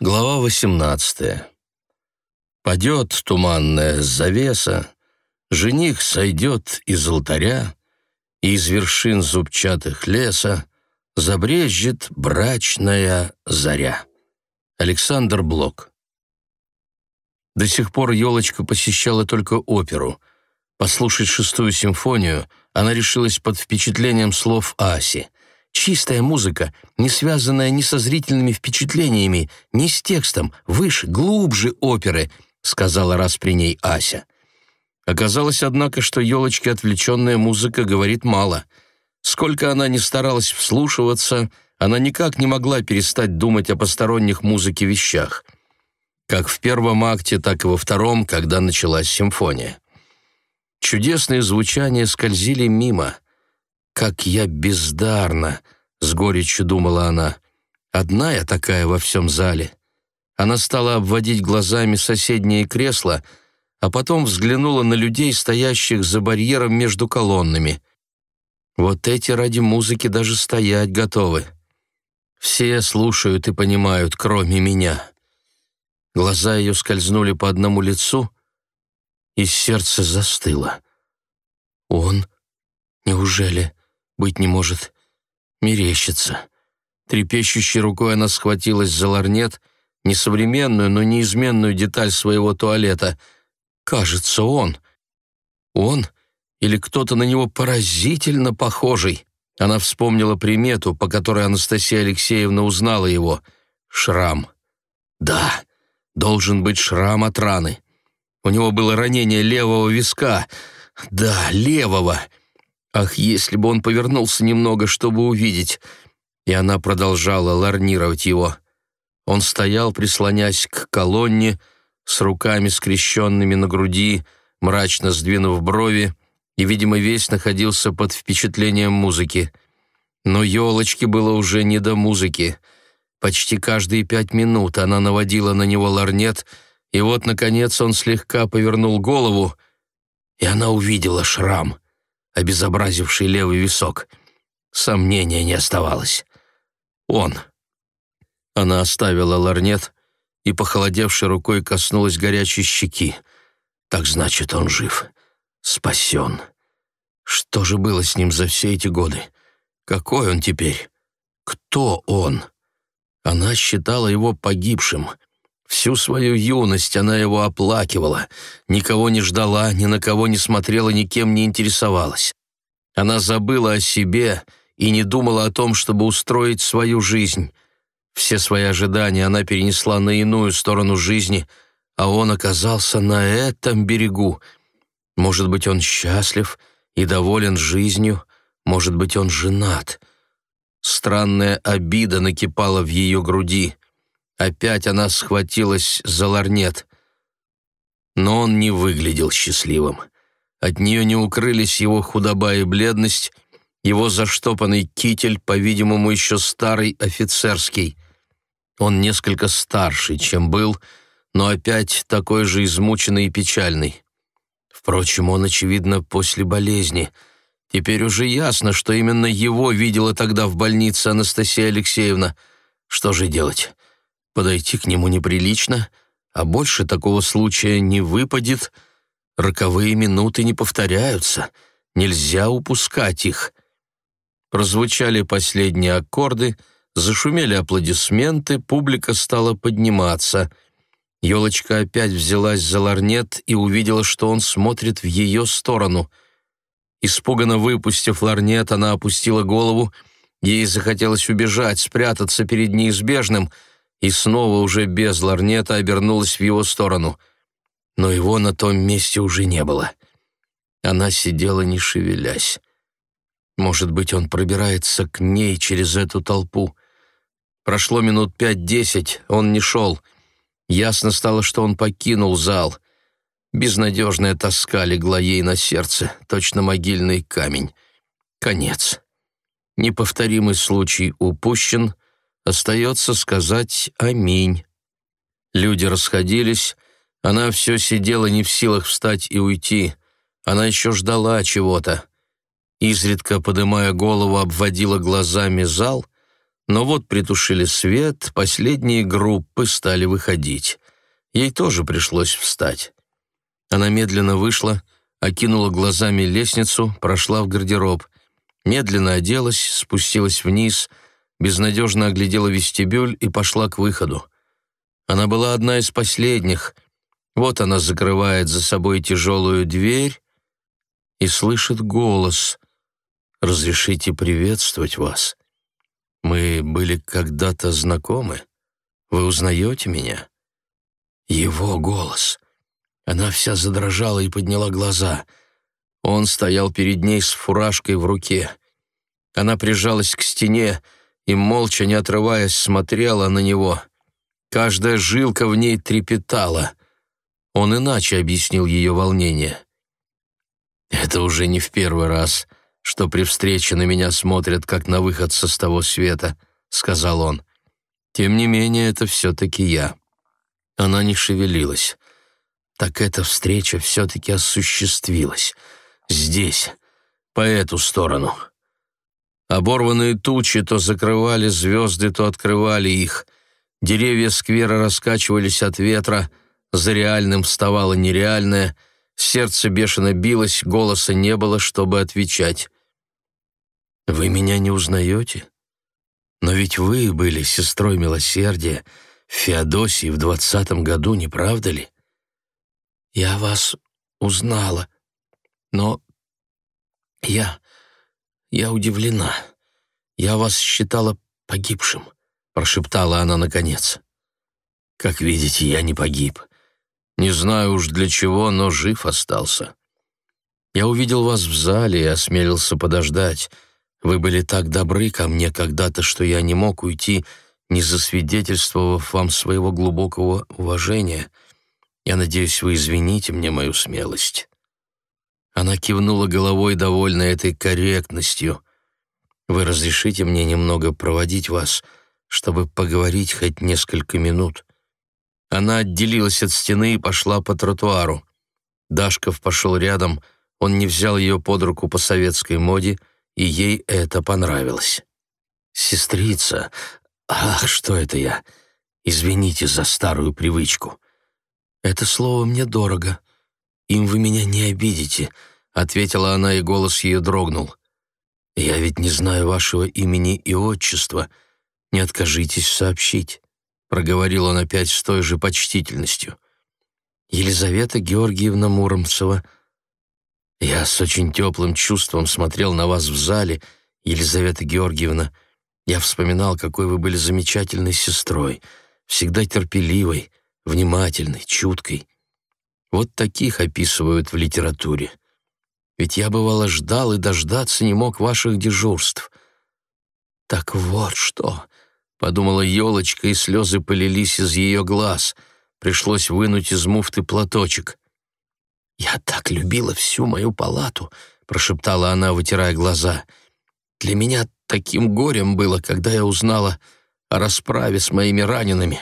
Глава 18. Падет туманная завеса, Жених сойдет из алтаря, И из вершин зубчатых леса Забрежет брачная заря. Александр Блок. До сих пор елочка посещала только оперу. Послушать шестую симфонию она решилась под впечатлением слов Аси. Чистая музыка, не связанная ни со зрительными впечатлениями, ни с текстом, выше, глубже оперы, сказала раз при ней Ася. Оказалось, однако, что елочке отвлеченная музыка говорит мало. Сколько она ни старалась вслушиваться, она никак не могла перестать думать о посторонних музыке вещах. Как в первом акте, так и во втором, когда началась симфония. Чудесные звучания скользили мимо — «Как я бездарна!» — с горечью думала она. «Одна я такая во всем зале». Она стала обводить глазами соседние кресла, а потом взглянула на людей, стоящих за барьером между колоннами. Вот эти ради музыки даже стоять готовы. Все слушают и понимают, кроме меня. Глаза ее скользнули по одному лицу, и сердце застыло. Он? Неужели? Быть не может. Мерещится. Трепещущей рукой она схватилась за ларнет, несовременную, но неизменную деталь своего туалета. Кажется, он. Он или кто-то на него поразительно похожий. Она вспомнила примету, по которой Анастасия Алексеевна узнала его. Шрам. Да, должен быть шрам от раны. У него было ранение левого виска. Да, левого. Ах, если бы он повернулся немного, чтобы увидеть. И она продолжала ларнировать его. Он стоял, прислонясь к колонне, с руками скрещенными на груди, мрачно сдвинув брови, и, видимо, весь находился под впечатлением музыки. Но елочке было уже не до музыки. Почти каждые пять минут она наводила на него ларнет, и вот, наконец, он слегка повернул голову, и она увидела шрам — обезобразивший левый висок. Сомнения не оставалось. Он. Она оставила ларнет и, похолодевшей рукой, коснулась горячей щеки. Так значит, он жив. Спасен. Что же было с ним за все эти годы? Какой он теперь? Кто он? Она считала его погибшим — Всю свою юность она его оплакивала, никого не ждала, ни на кого не смотрела, никем не интересовалась. Она забыла о себе и не думала о том, чтобы устроить свою жизнь. Все свои ожидания она перенесла на иную сторону жизни, а он оказался на этом берегу. Может быть, он счастлив и доволен жизнью, может быть, он женат. Странная обида накипала в ее груди. Опять она схватилась за ларнет. Но он не выглядел счастливым. От нее не укрылись его худоба и бледность, его заштопанный китель, по-видимому, еще старый офицерский. Он несколько старше, чем был, но опять такой же измученный и печальный. Впрочем, он, очевидно, после болезни. Теперь уже ясно, что именно его видела тогда в больнице Анастасия Алексеевна. Что же делать? Подойти к нему неприлично, а больше такого случая не выпадет. Роковые минуты не повторяются, нельзя упускать их. Прозвучали последние аккорды, зашумели аплодисменты, публика стала подниматься. Елочка опять взялась за ларнет и увидела, что он смотрит в ее сторону. Испуганно выпустив ларнет, она опустила голову. Ей захотелось убежать, спрятаться перед неизбежным — и снова уже без ларнета обернулась в его сторону. Но его на том месте уже не было. Она сидела, не шевелясь. Может быть, он пробирается к ней через эту толпу. Прошло минут пять-десять, он не шел. Ясно стало, что он покинул зал. Безнадежная тоска легла ей на сердце, точно могильный камень. Конец. Неповторимый случай упущен — Остается сказать «Аминь». Люди расходились, она все сидела не в силах встать и уйти. Она еще ждала чего-то. Изредка, подымая голову, обводила глазами зал, Но вот притушили свет, последние группы стали выходить. Ей тоже пришлось встать. Она медленно вышла, окинула глазами лестницу, прошла в гардероб. Медленно оделась, спустилась вниз, безнадежно оглядела вестибюль и пошла к выходу. Она была одна из последних. Вот она закрывает за собой тяжелую дверь и слышит голос. «Разрешите приветствовать вас. Мы были когда-то знакомы. Вы узнаете меня?» Его голос. Она вся задрожала и подняла глаза. Он стоял перед ней с фуражкой в руке. Она прижалась к стене и, молча, не отрываясь, смотрела на него. Каждая жилка в ней трепетала. Он иначе объяснил ее волнение. «Это уже не в первый раз, что при встрече на меня смотрят, как на выходца с того света», — сказал он. «Тем не менее, это все-таки я». Она не шевелилась. Так эта встреча все-таки осуществилась. Здесь, по эту сторону. Оборванные тучи то закрывали звезды, то открывали их. Деревья сквера раскачивались от ветра, за реальным вставало нереальное, сердце бешено билось, голоса не было, чтобы отвечать. «Вы меня не узнаете? Но ведь вы были сестрой милосердия в Феодосии в двадцатом году, не правда ли?» «Я вас узнала, но я... я удивлена. Я вас считала погибшим», — прошептала она наконец. «Как видите, я не погиб. Не знаю уж для чего, но жив остался. Я увидел вас в зале и осмелился подождать. Вы были так добры ко мне когда-то, что я не мог уйти, не засвидетельствовав вам своего глубокого уважения». Я надеюсь, вы извините мне мою смелость». Она кивнула головой, довольная этой корректностью. «Вы разрешите мне немного проводить вас, чтобы поговорить хоть несколько минут?» Она отделилась от стены и пошла по тротуару. Дашков пошел рядом, он не взял ее под руку по советской моде, и ей это понравилось. «Сестрица, ах, что это я? Извините за старую привычку. «Это слово мне дорого. Им вы меня не обидите», — ответила она, и голос ее дрогнул. «Я ведь не знаю вашего имени и отчества. Не откажитесь сообщить», — проговорил он опять с той же почтительностью. «Елизавета Георгиевна Муромцева». «Я с очень теплым чувством смотрел на вас в зале, Елизавета Георгиевна. Я вспоминал, какой вы были замечательной сестрой, всегда терпеливой, внимательной, чуткой. Вот таких описывают в литературе. Ведь я, бывало, ждал и дождаться не мог ваших дежурств. Так вот что, — подумала елочка, и слезы полились из ее глаз. Пришлось вынуть из муфты платочек. «Я так любила всю мою палату», — прошептала она, вытирая глаза. «Для меня таким горем было, когда я узнала о расправе с моими ранеными.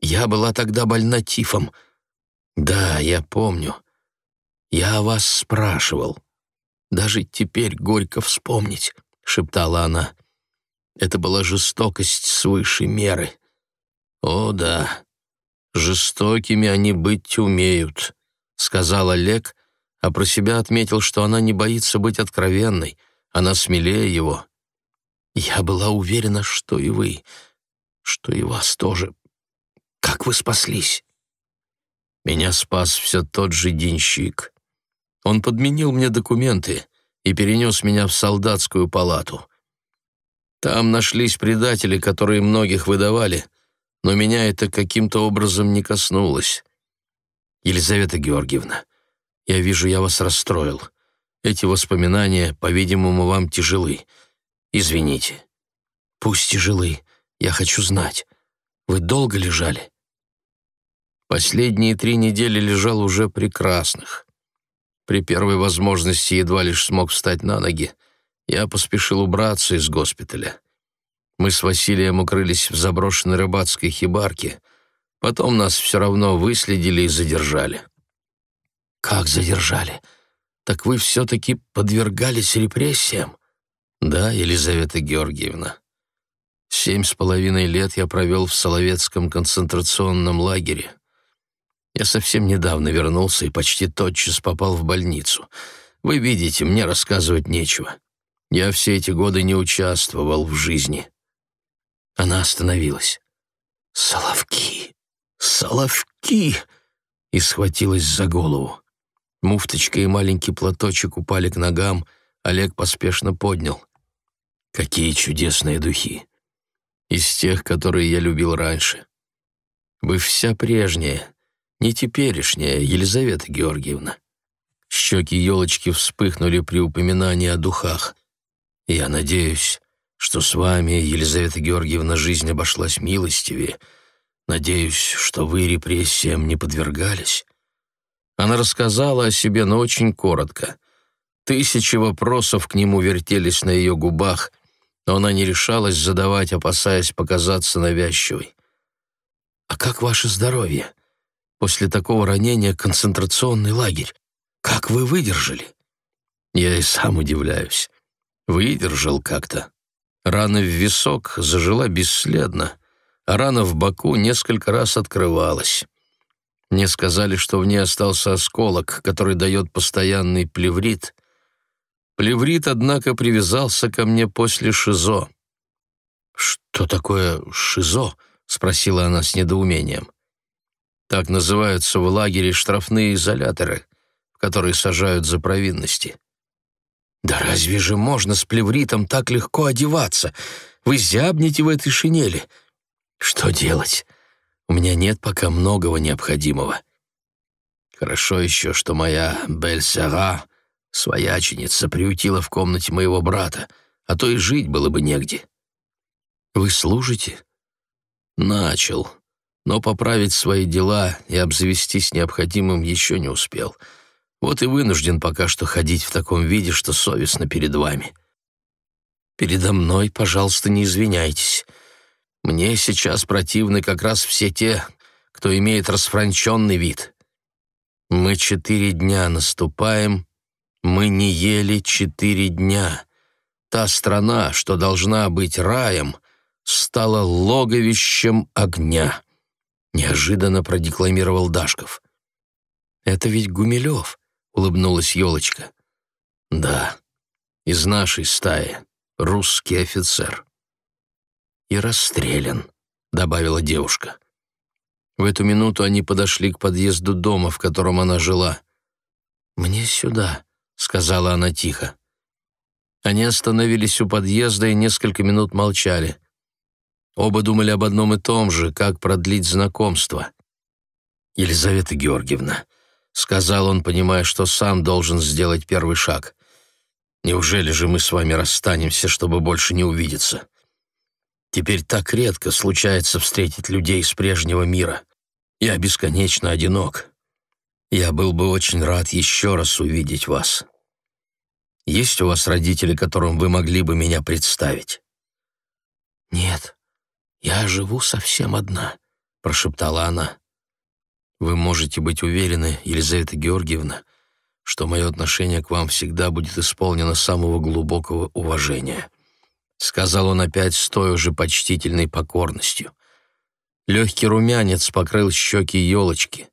Я была тогда больна тифом. Да, я помню. Я о вас спрашивал. Даже теперь горько вспомнить, — шептала она. Это была жестокость свыше меры. О, да, жестокими они быть умеют, — сказал Олег, а про себя отметил, что она не боится быть откровенной, она смелее его. Я была уверена, что и вы, что и вас тоже как вы спаслись?» Меня спас все тот же денщик. Он подменил мне документы и перенес меня в солдатскую палату. Там нашлись предатели, которые многих выдавали, но меня это каким-то образом не коснулось. Елизавета Георгиевна, я вижу, я вас расстроил. Эти воспоминания, по-видимому, вам тяжелы. Извините. Пусть тяжелы, я хочу знать. Вы долго лежали?» Последние три недели лежал уже прекрасных. При первой возможности едва лишь смог встать на ноги. Я поспешил убраться из госпиталя. Мы с Василием укрылись в заброшенной рыбацкой хибарке. Потом нас все равно выследили и задержали. «Как задержали? Так вы все-таки подвергались репрессиям?» «Да, Елизавета Георгиевна. Семь с половиной лет я провел в Соловецком концентрационном лагере. Я совсем недавно вернулся и почти тотчас попал в больницу. Вы видите, мне рассказывать нечего. Я все эти годы не участвовал в жизни. Она остановилась. «Соловки! Соловки!» И схватилась за голову. Муфточка и маленький платочек упали к ногам, Олег поспешно поднял. «Какие чудесные духи! Из тех, которые я любил раньше. Вы вся прежняя, не теперешняя, Елизавета Георгиевна». Щеки елочки вспыхнули при упоминании о духах. «Я надеюсь, что с вами, Елизавета Георгиевна, жизнь обошлась милостивее. Надеюсь, что вы репрессиям не подвергались». Она рассказала о себе, но очень коротко. Тысячи вопросов к нему вертелись на ее губах, но она не решалась задавать, опасаясь показаться навязчивой. «А как ваше здоровье? После такого ранения концентрационный лагерь. Как вы выдержали?» Я и сам удивляюсь. Выдержал как-то. Рана в висок зажила бесследно, а рана в боку несколько раз открывалась. Мне сказали, что в ней остался осколок, который дает постоянный плеврит. Плеврит, однако, привязался ко мне после ШИЗО. «Что такое ШИЗО?» — спросила она с недоумением. «Так называются в лагере штрафные изоляторы, в которые сажают за провинности». «Да разве же можно с плевритом так легко одеваться? Вы зябнете в этой шинели. Что делать? У меня нет пока многого необходимого. Хорошо еще, что моя Бельсера, свояченица, приютила в комнате моего брата, а то и жить было бы негде. Вы служите? Начал, но поправить свои дела и обзавестись необходимым еще не успел. Вот и вынужден пока что ходить в таком виде, что совестно перед вами. Передо мной, пожалуйста, не извиняйтесь. Мне сейчас противны как раз все те, кто имеет расфранченный вид. Мы четыре дня наступаем, мы не ели четыре дня. Та страна, что должна быть раем, стала логовищем огня. Неожиданно продекламировал Дашков. «Это ведь Гумилев», — улыбнулась елочка. «Да, из нашей стаи, русский офицер» и расстрелян», — добавила девушка. В эту минуту они подошли к подъезду дома, в котором она жила. «Мне сюда», — сказала она тихо. Они остановились у подъезда и несколько минут молчали. Оба думали об одном и том же, как продлить знакомство. «Елизавета Георгиевна», — сказал он, понимая, что сам должен сделать первый шаг. «Неужели же мы с вами расстанемся, чтобы больше не увидеться? Теперь так редко случается встретить людей из прежнего мира. Я бесконечно одинок. Я был бы очень рад еще раз увидеть вас. Есть у вас родители, которым вы могли бы меня представить?» «Нет, я живу совсем одна», — прошептала она. «Вы можете быть уверены, Елизавета Георгиевна, что мое отношение к вам всегда будет исполнено самого глубокого уважения». — сказал он опять с той уже почтительной покорностью. Легкий румянец покрыл щеки елочки.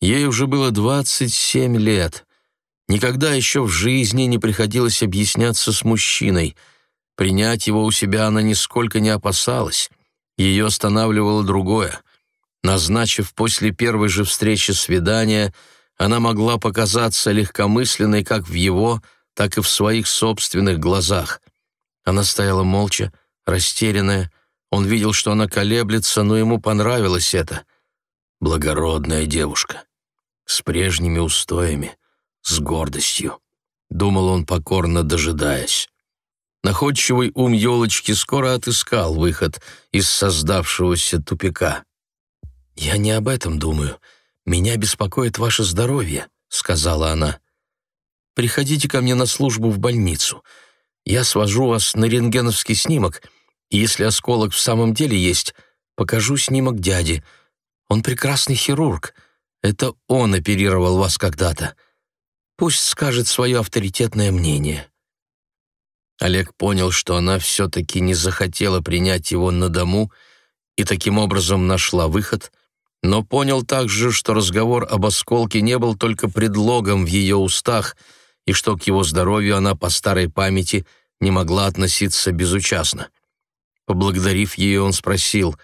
Ей уже было двадцать семь лет. Никогда еще в жизни не приходилось объясняться с мужчиной. Принять его у себя она нисколько не опасалась. Ее останавливало другое. Назначив после первой же встречи свидание, она могла показаться легкомысленной как в его, так и в своих собственных глазах — она стояла молча, растерянная. Он видел, что она колеблется, но ему понравилось это. Благородная девушка. С прежними устоями, с гордостью. Думал он, покорно дожидаясь. Находчивый ум елочки скоро отыскал выход из создавшегося тупика. «Я не об этом думаю. Меня беспокоит ваше здоровье», — сказала она. «Приходите ко мне на службу в больницу. Я свожу вас на рентгеновский снимок, и если осколок в самом деле есть, покажу снимок дяди. Он прекрасный хирург. Это он оперировал вас когда-то. Пусть скажет свое авторитетное мнение». Олег понял, что она все-таки не захотела принять его на дому и таким образом нашла выход, но понял также, что разговор об осколке не был только предлогом в ее устах и что к его здоровью она по старой памяти не могла относиться безучастно. Поблагодарив ее, он спросил,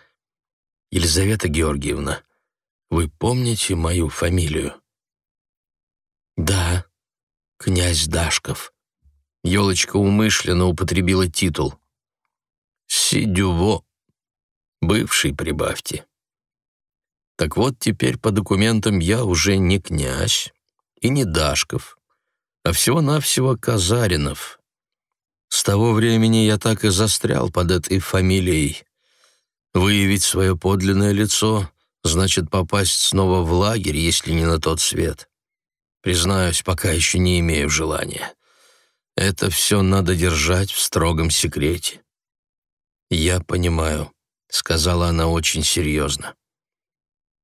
«Елизавета Георгиевна, вы помните мою фамилию?» «Да, князь Дашков». Елочка умышленно употребила титул. «Сидюво. Бывший прибавьте». Так вот, теперь по документам я уже не князь и не Дашков, а всего-навсего Казаринов. С того времени я так и застрял под этой фамилией. Выявить свое подлинное лицо значит попасть снова в лагерь, если не на тот свет. Признаюсь, пока еще не имею желания. Это все надо держать в строгом секрете. «Я понимаю», — сказала она очень серьезно.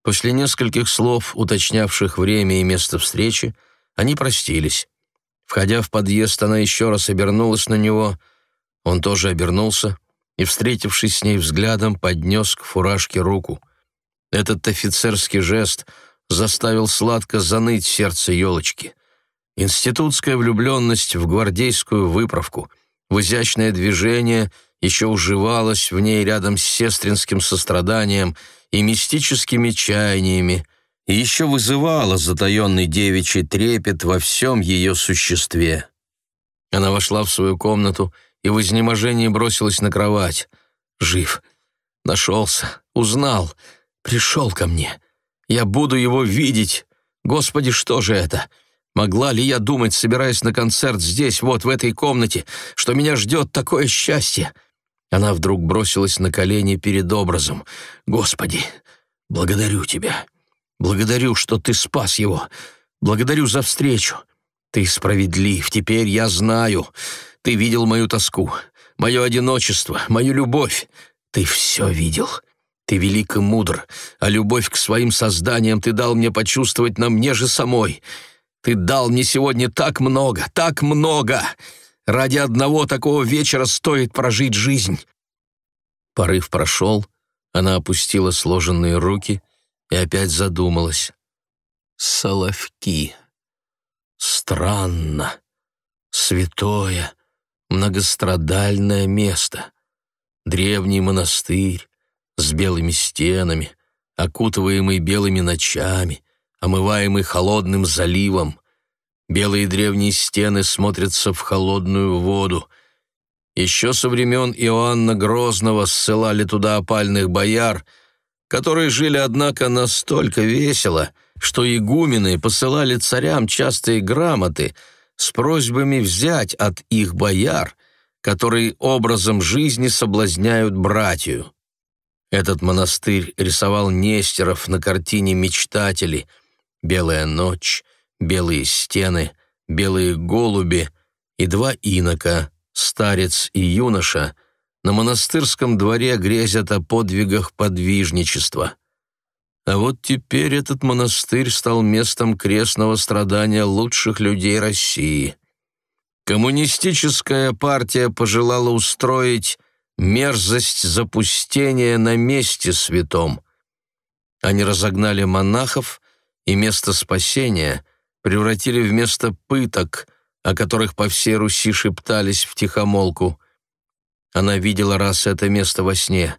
После нескольких слов, уточнявших время и место встречи, они простились. Входя в подъезд, она еще раз обернулась на него. Он тоже обернулся и, встретившись с ней взглядом, поднес к фуражке руку. Этот офицерский жест заставил сладко заныть сердце елочки. Институтская влюбленность в гвардейскую выправку, в изящное движение еще уживалась в ней рядом с сестринским состраданием и мистическими чаяниями, и еще вызывала затаенный девичий трепет во всем ее существе. Она вошла в свою комнату и в изнеможении бросилась на кровать. Жив. Нашелся. Узнал. Пришел ко мне. Я буду его видеть. Господи, что же это? Могла ли я думать, собираясь на концерт здесь, вот в этой комнате, что меня ждет такое счастье? Она вдруг бросилась на колени перед образом. «Господи, благодарю тебя. Благодарю, что ты спас его. Благодарю за встречу. Ты справедлив, теперь я знаю. Ты видел мою тоску, мое одиночество, мою любовь. Ты все видел. Ты велик и мудр, а любовь к своим созданиям ты дал мне почувствовать на мне же самой. Ты дал мне сегодня так много, так много. Ради одного такого вечера стоит прожить жизнь». Порыв прошел, она опустила сложенные руки и опять задумалась. Соловки. Странно. Святое, многострадальное место. Древний монастырь с белыми стенами, окутываемый белыми ночами, омываемый холодным заливом. Белые древние стены смотрятся в холодную воду. Еще со времен Иоанна Грозного ссылали туда опальных бояр, которые жили, однако, настолько весело, что игумены посылали царям частые грамоты с просьбами взять от их бояр, которые образом жизни соблазняют братью. Этот монастырь рисовал Нестеров на картине «Мечтатели», «Белая ночь», «Белые стены», «Белые голуби» и два инока, старец и юноша, на монастырском дворе грезят о подвигах подвижничества. А вот теперь этот монастырь стал местом крестного страдания лучших людей России. Коммунистическая партия пожелала устроить мерзость запустения на месте святом. Они разогнали монахов и место спасения превратили в место пыток, о которых по всей Руси шептались в тихомолку. Она видела раз это место во сне.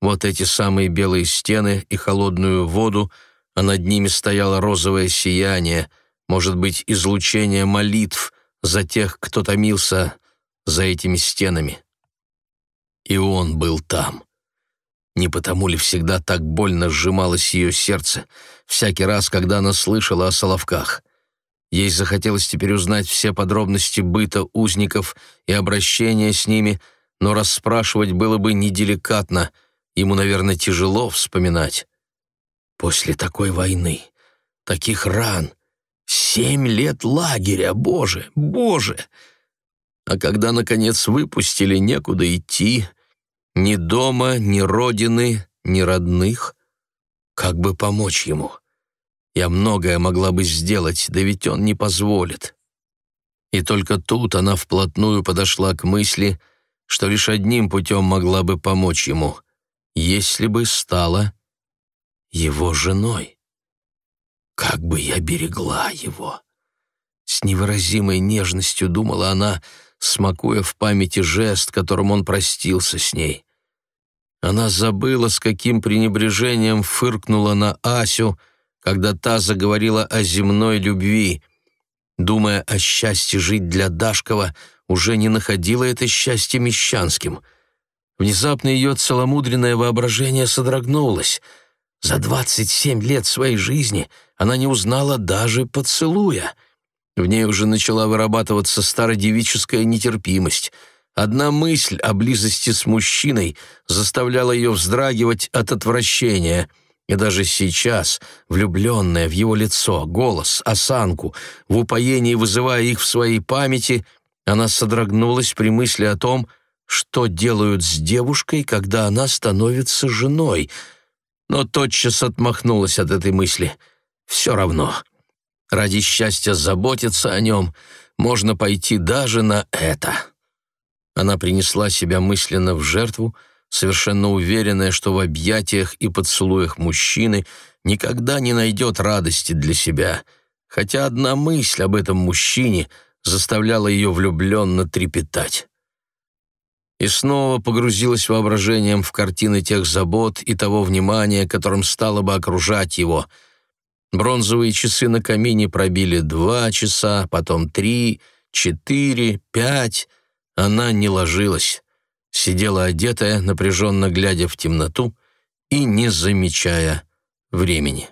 Вот эти самые белые стены и холодную воду, а над ними стояло розовое сияние, может быть, излучение молитв за тех, кто томился за этими стенами. И он был там. Не потому ли всегда так больно сжималось ее сердце, всякий раз, когда она слышала о Соловках? Ей захотелось теперь узнать все подробности быта узников и обращения с ними, но расспрашивать было бы неделикатно, ему, наверное, тяжело вспоминать. После такой войны, таких ран, семь лет лагеря, боже, боже! А когда, наконец, выпустили, некуда идти, ни дома, ни родины, ни родных. Как бы помочь ему? Я многое могла бы сделать, да ведь он не позволит. И только тут она вплотную подошла к мысли, что лишь одним путем могла бы помочь ему, если бы стала его женой. Как бы я берегла его! С невыразимой нежностью думала она, смакуя в памяти жест, которым он простился с ней. Она забыла, с каким пренебрежением фыркнула на Асю, когда та заговорила о земной любви. Думая о счастье жить для Дашкова, уже не находила это счастье мещанским. Внезапно ее целомудренное воображение содрогнулось. За двадцать семь лет своей жизни она не узнала даже поцелуя. В ней уже начала вырабатываться стародевическая нетерпимость — Одна мысль о близости с мужчиной заставляла ее вздрагивать от отвращения, и даже сейчас, влюбленная в его лицо, голос, осанку, в упоении вызывая их в своей памяти, она содрогнулась при мысли о том, что делают с девушкой, когда она становится женой, но тотчас отмахнулась от этой мысли. Все равно. Ради счастья заботиться о нем можно пойти даже на это. Она принесла себя мысленно в жертву, совершенно уверенная, что в объятиях и поцелуях мужчины никогда не найдет радости для себя, хотя одна мысль об этом мужчине заставляла ее влюбленно трепетать. И снова погрузилась воображением в картины тех забот и того внимания, которым стало бы окружать его. Бронзовые часы на камине пробили два часа, потом три, четыре, пять — она не ложилась, сидела одетая, напряженно глядя в темноту и не замечая времени.